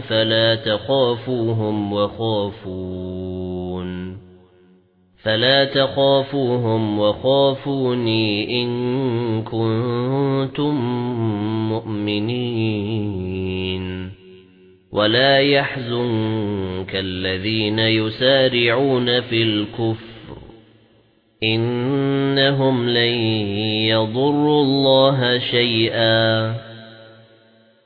فلا تخافوهم وخافون. فلا تخافوهم وخافوني إن كنتم مؤمنين. ولا يحزنك الذين يسارعون في الكفر. إنهم لن يضروا الله شيئا.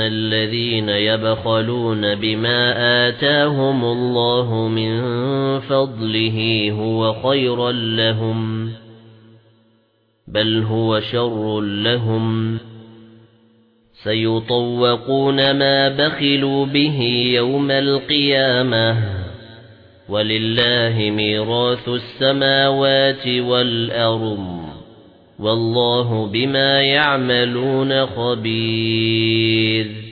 الَّذِينَ يَبْخَلُونَ بِمَا آتَاهُمُ اللَّهُ مِنْ فَضْلِهِ هُوَ خَيْرًا لَّهُمْ بَلْ هُوَ شَرٌّ لَّهُمْ سَيُطَوَّقُونَ مَا بَخِلُوا بِهِ يَوْمَ الْقِيَامَةِ وَلِلَّهِ مِيرَاثُ السَّمَاوَاتِ وَالْأَرْضِ وَاللَّهُ بِمَا يَعْمَلُونَ خَبِيرٌ.